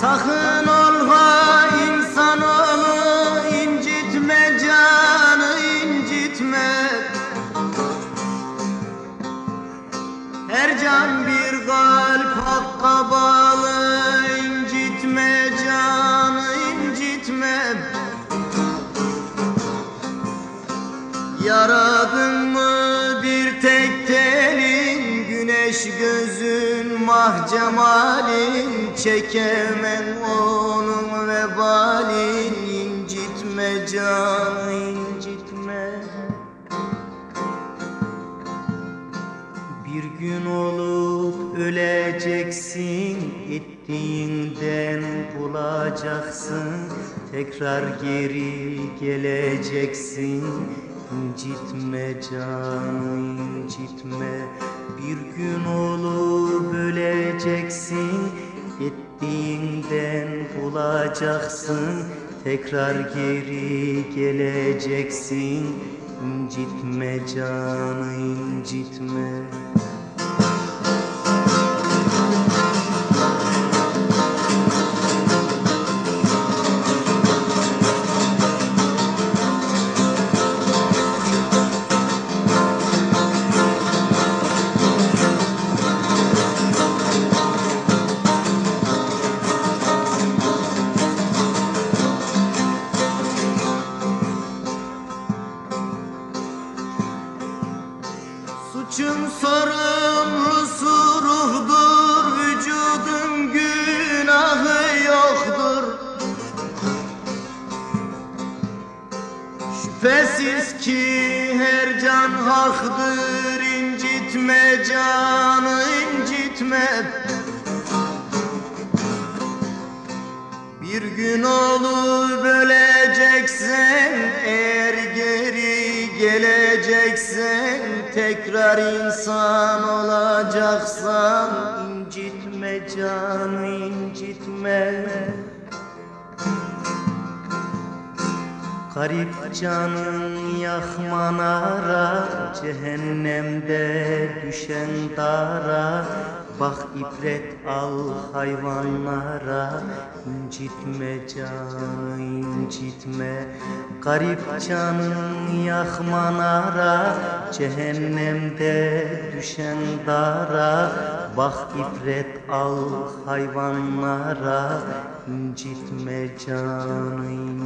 Sakın ol insan onu incitme canı incitme. Her can bir kalp hakka bağlı incitme can ah cemalin Çekemem onun vebalin. İncitme canı incitme. Bir gün olup öleceksin Ettiğinden bulacaksın. Tekrar geri geleceksin. İncitme canı incitme Bir gün olup öleceksin Ettiğinden bulacaksın Tekrar geri geleceksin. İncitme canı incitme Suçun sorumlusu ruhdur Vücudun günahı yoktur. Şüphesiz ki her can haktır incitme canı incitme. Bir gün olur böleceksen tekrar insan olacaksan incitme canı incitme. Garip canın yakman ara Cehennemde düşen dara Bak ibret al hayvanlara incitme canı incitme. Garip canın yakman ara Cehennemde düşen dara. Bak ibret al hayvanlara incitme canı incitme